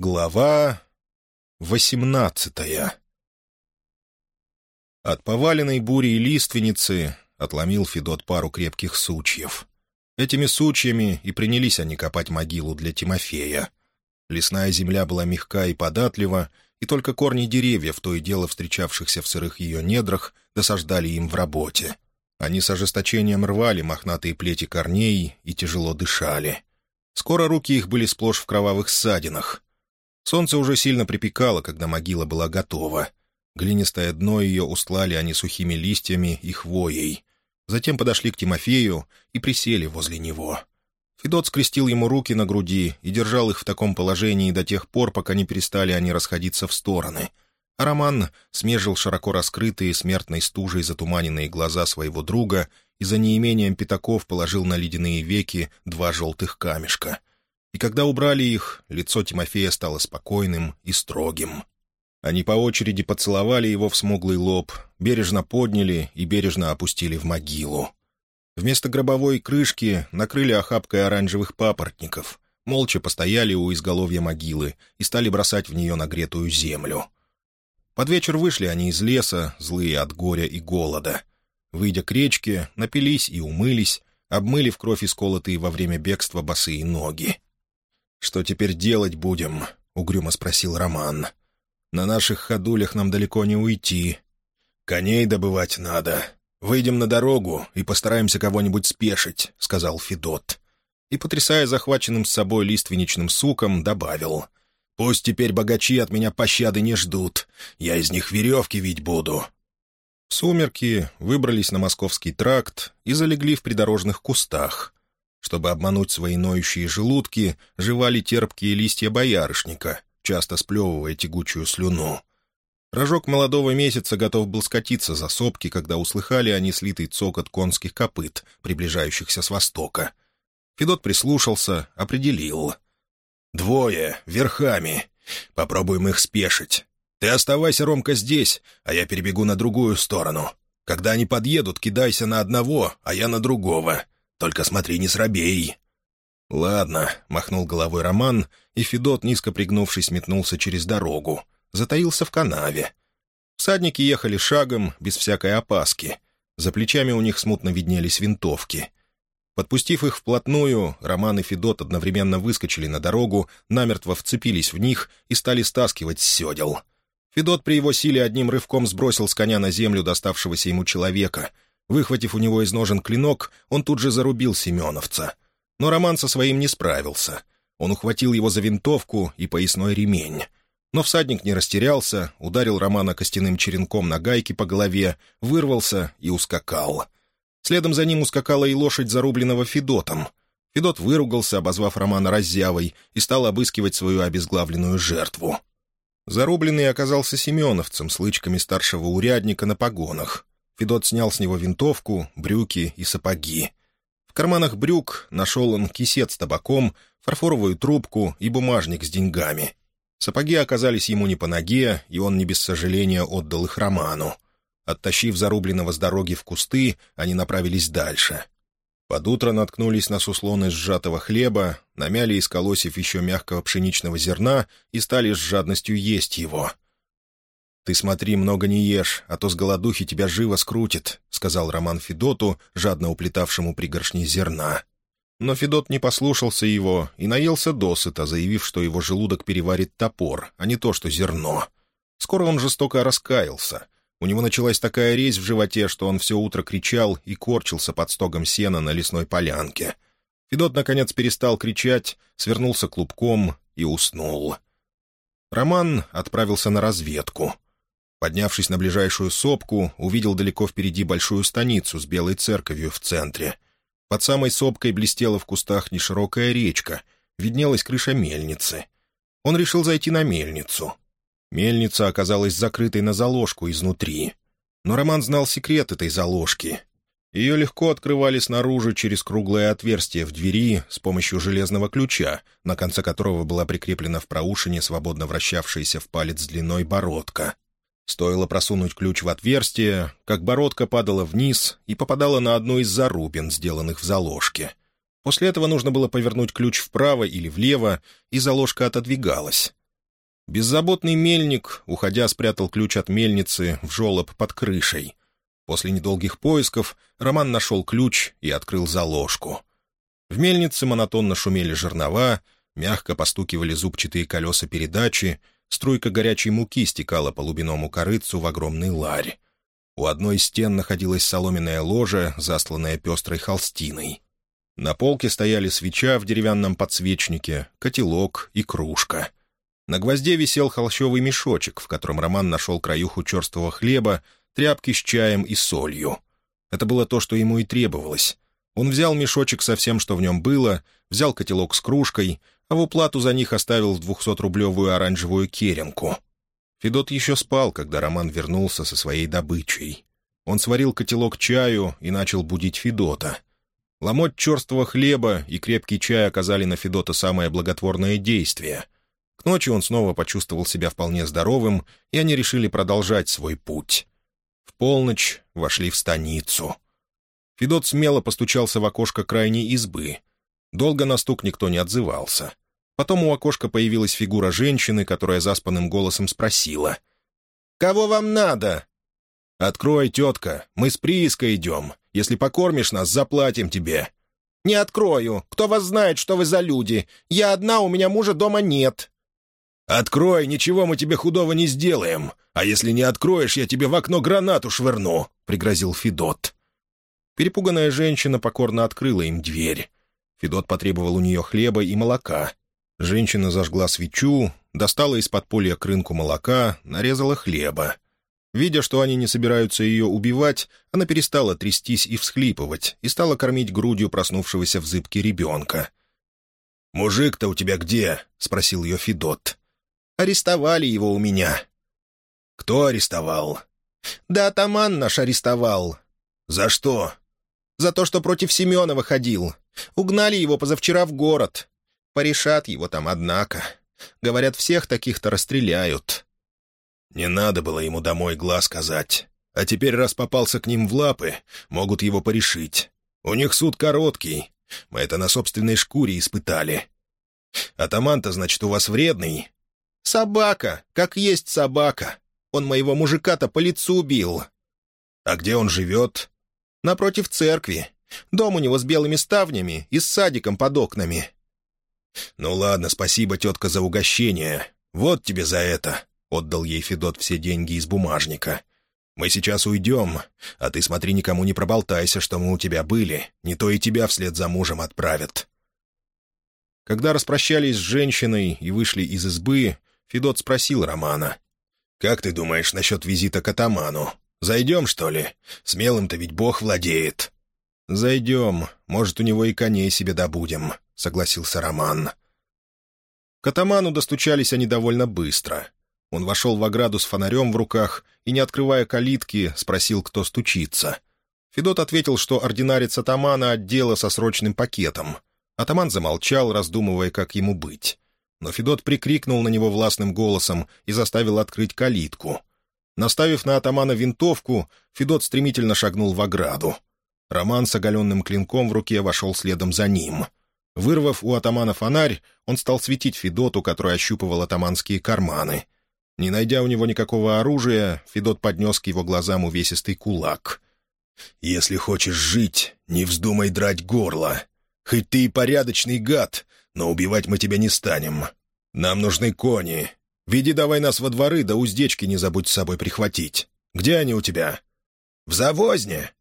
Глава восемнадцатая От поваленной бури и лиственницы отломил Федот пару крепких сучьев. Этими сучьями и принялись они копать могилу для Тимофея. Лесная земля была мягка и податлива, и только корни деревьев, то и дело встречавшихся в сырых ее недрах, досаждали им в работе. Они с ожесточением рвали мохнатые плети корней и тяжело дышали. Скоро руки их были сплошь в кровавых ссадинах — Солнце уже сильно припекало, когда могила была готова. Глинистое дно ее устлали они сухими листьями и хвоей. Затем подошли к Тимофею и присели возле него. Федот скрестил ему руки на груди и держал их в таком положении до тех пор, пока не перестали они расходиться в стороны. А Роман смежил широко раскрытые смертной стужей затуманенные глаза своего друга и за неимением пятаков положил на ледяные веки два желтых камешка — и когда убрали их, лицо Тимофея стало спокойным и строгим. Они по очереди поцеловали его в смуглый лоб, бережно подняли и бережно опустили в могилу. Вместо гробовой крышки накрыли охапкой оранжевых папоротников, молча постояли у изголовья могилы и стали бросать в нее нагретую землю. Под вечер вышли они из леса, злые от горя и голода. Выйдя к речке, напились и умылись, обмыли в кровь исколотые во время бегства босые ноги. «Что теперь делать будем?» — угрюмо спросил Роман. «На наших ходулях нам далеко не уйти. Коней добывать надо. Выйдем на дорогу и постараемся кого-нибудь спешить», — сказал Федот. И, потрясая захваченным с собой лиственничным суком, добавил. «Пусть теперь богачи от меня пощады не ждут. Я из них веревки вить буду». сумерки выбрались на московский тракт и залегли в придорожных кустах — чтобы обмануть свои ноющие желудки, жевали терпкие листья боярышника, часто сплевывая тягучую слюну. Рожок молодого месяца готов был скатиться за сопки, когда услыхали они слитый цокот конских копыт, приближающихся с востока. Федот прислушался, определил. «Двое, верхами. Попробуем их спешить. Ты оставайся, Ромка, здесь, а я перебегу на другую сторону. Когда они подъедут, кидайся на одного, а я на другого. Только смотри, не срабей». «Ладно», — махнул головой Роман, и Федот, низко пригнувшись, метнулся через дорогу. Затаился в канаве. Всадники ехали шагом, без всякой опаски. За плечами у них смутно виднелись винтовки. Подпустив их вплотную, Роман и Федот одновременно выскочили на дорогу, намертво вцепились в них и стали стаскивать с седел. Федот при его силе одним рывком сбросил с коня на землю доставшегося ему человека — Выхватив у него из ножен клинок, он тут же зарубил семеновца. Но Роман со своим не справился. Он ухватил его за винтовку и поясной ремень. Но всадник не растерялся, ударил Романа костяным черенком на гайке по голове, вырвался и ускакал. Следом за ним ускакала и лошадь зарубленного Федотом. Федот выругался, обозвав Романа раззявой, и стал обыскивать свою обезглавленную жертву. Зарубленный оказался семеновцем с лычками старшего урядника на погонах. Федот снял с него винтовку, брюки и сапоги. В карманах брюк нашел он кисет с табаком, фарфоровую трубку и бумажник с деньгами. Сапоги оказались ему не по ноге, и он не без сожаления отдал их Роману. Оттащив зарубленного с дороги в кусты, они направились дальше. Под утро наткнулись на суслоны сжатого хлеба, намяли из колосьев еще мягкого пшеничного зерна и стали с жадностью есть его — «Ты смотри, много не ешь, а то с голодухи тебя живо скрутит», — сказал Роман Федоту, жадно уплетавшему пригоршни зерна. Но Федот не послушался его и наелся досыта, заявив, что его желудок переварит топор, а не то, что зерно. Скоро он жестоко раскаялся. У него началась такая резь в животе, что он все утро кричал и корчился под стогом сена на лесной полянке. Федот, наконец, перестал кричать, свернулся клубком и уснул. Роман отправился на разведку — Поднявшись на ближайшую сопку, увидел далеко впереди большую станицу с белой церковью в центре. Под самой сопкой блестела в кустах неширокая речка, виднелась крыша мельницы. Он решил зайти на мельницу. Мельница оказалась закрытой на заложку изнутри. Но Роман знал секрет этой заложки. Ее легко открывали снаружи через круглое отверстие в двери с помощью железного ключа, на конце которого была прикреплена в проушине свободно вращавшаяся в палец длиной бородка — Стоило просунуть ключ в отверстие, как бородка падала вниз и попадала на одну из зарубин, сделанных в заложке. После этого нужно было повернуть ключ вправо или влево, и заложка отодвигалась. Беззаботный мельник, уходя, спрятал ключ от мельницы в жолоб под крышей. После недолгих поисков Роман нашел ключ и открыл заложку. В мельнице монотонно шумели жернова, мягко постукивали зубчатые колеса передачи, струйка горячей муки стекала по лубиному корыцу в огромный ларь. У одной из стен находилась соломенная ложа, засланная пестрой холстиной. На полке стояли свеча в деревянном подсвечнике, котелок и кружка. На гвозде висел холщовый мешочек, в котором Роман нашел краюху черствого хлеба, тряпки с чаем и солью. Это было то, что ему и требовалось. Он взял мешочек со всем, что в нем было, взял котелок с кружкой, а в уплату за них оставил двухсотрублевую оранжевую керенку. Федот еще спал, когда Роман вернулся со своей добычей. Он сварил котелок чаю и начал будить Федота. Ломоть черствого хлеба и крепкий чай оказали на Федота самое благотворное действие — к ночи он снова почувствовал себя вполне здоровым, и они решили продолжать свой путь. В полночь вошли в станицу. Федот смело постучался в окошко крайней избы. Долго на стук никто не отзывался. Потом у окошка появилась фигура женщины, которая заспанным голосом спросила. «Кого вам надо?» «Открой, тетка, мы с прииска идем. Если покормишь нас, заплатим тебе». «Не открою. Кто вас знает, что вы за люди? Я одна, у меня мужа дома нет». «Открой, ничего мы тебе худого не сделаем. А если не откроешь, я тебе в окно гранату швырну», — пригрозил Федот. Перепуганная женщина покорно открыла им дверь. Федот потребовал у нее хлеба и молока. Женщина зажгла свечу, достала из подполья крынку молока, нарезала хлеба. Видя, что они не собираются ее убивать, она перестала трястись и всхлипывать и стала кормить грудью проснувшегося в зыбке ребенка. «Мужик-то у тебя где?» — спросил ее Федот. Арестовали его у меня». «Кто арестовал?» «Да атаман наш арестовал». «За что?» «За то, что против Семенова ходил. Угнали его позавчера в город. Порешат его там, однако. Говорят, всех таких-то расстреляют». «Не надо было ему домой глаз казать. А теперь, раз попался к ним в лапы, могут его порешить. У них суд короткий. Мы это на собственной шкуре испытали. Атаман-то, значит, у вас вредный, «Собака, как есть собака. Он моего мужика-то по лицу бил». «А где он живет?» «Напротив церкви. Дом у него с белыми ставнями и с садиком под окнами». «Ну ладно, спасибо, тетка, за угощение. Вот тебе за это», — отдал ей Федот все деньги из бумажника. «Мы сейчас уйдем, а ты смотри, никому не проболтайся, что мы у тебя были. Не то и тебя вслед за мужем отправят». Когда распрощались с женщиной и вышли из избы, Федот спросил Романа. «Как ты думаешь насчет визита к атаману? Зайдем, что ли? Смелым-то ведь бог владеет». «Зайдем. Может, у него и коней себе добудем», — согласился Роман. К атаману достучались они довольно быстро. Он вошел в ограду с фонарем в руках и, не открывая калитки, спросил, кто стучится. Федот ответил, что ординарец атамана отдела со срочным пакетом. Атаман замолчал, раздумывая, как ему быть но Федот прикрикнул на него властным голосом и заставил открыть калитку. Наставив на атамана винтовку, Федот стремительно шагнул в ограду. Роман с оголенным клинком в руке вошел следом за ним. Вырвав у атамана фонарь, он стал светить Федоту, который ощупывал атаманские карманы. Не найдя у него никакого оружия, Федот поднес к его глазам увесистый кулак. «Если хочешь жить, не вздумай драть горло. Хоть ты и порядочный гад, но убивать мы тебя не станем. Нам нужны кони. Веди давай нас во дворы, да уздечки не забудь с собой прихватить. Где они у тебя?» «В завозне».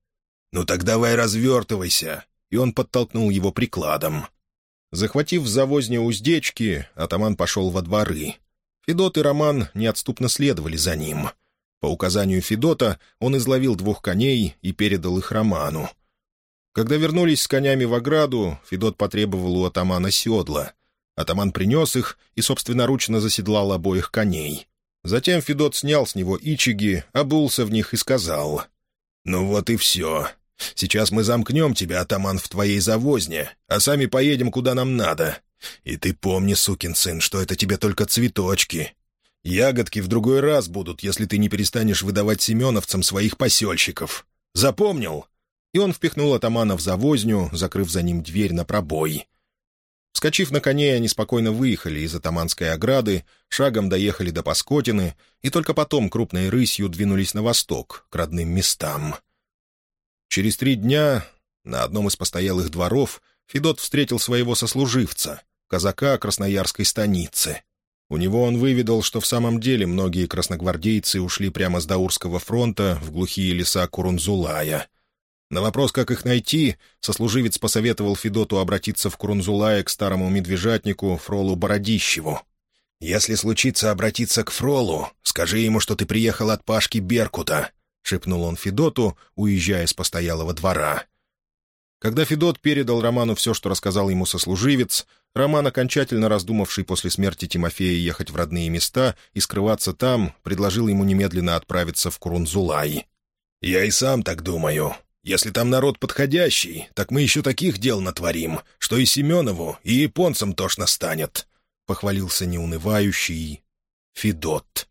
«Ну так давай развертывайся». И он подтолкнул его прикладом. Захватив в завозне уздечки, атаман пошел во дворы. Федот и Роман неотступно следовали за ним. По указанию Федота он изловил двух коней и передал их Роману. Когда вернулись с конями в ограду, Федот потребовал у атамана седла. Атаман принес их и собственноручно заседлал обоих коней. Затем Федот снял с него ичиги, обулся в них и сказал. «Ну вот и все. Сейчас мы замкнем тебя, атаман, в твоей завозне, а сами поедем, куда нам надо. И ты помни, сукин сын, что это тебе только цветочки. Ягодки в другой раз будут, если ты не перестанешь выдавать семеновцам своих посельщиков. Запомнил?» и он впихнул атамана в завозню, закрыв за ним дверь на пробой. Вскочив на коне, они спокойно выехали из атаманской ограды, шагом доехали до Паскотины и только потом крупной рысью двинулись на восток, к родным местам. Через три дня на одном из постоялых дворов Федот встретил своего сослуживца, казака красноярской станицы. У него он выведал, что в самом деле многие красногвардейцы ушли прямо с Даурского фронта в глухие леса Курунзулая — на вопрос, как их найти, сослуживец посоветовал Федоту обратиться в Курунзулае к старому медвежатнику Фролу Бородищеву. «Если случится обратиться к Фролу, скажи ему, что ты приехал от Пашки Беркута», — шепнул он Федоту, уезжая с постоялого двора. Когда Федот передал Роману все, что рассказал ему сослуживец, Роман, окончательно раздумавший после смерти Тимофея ехать в родные места и скрываться там, предложил ему немедленно отправиться в Курунзулай. «Я и сам так думаю», если там народ подходящий, так мы еще таких дел натворим, что и Семенову, и японцам тошно станет», — похвалился неунывающий Федот.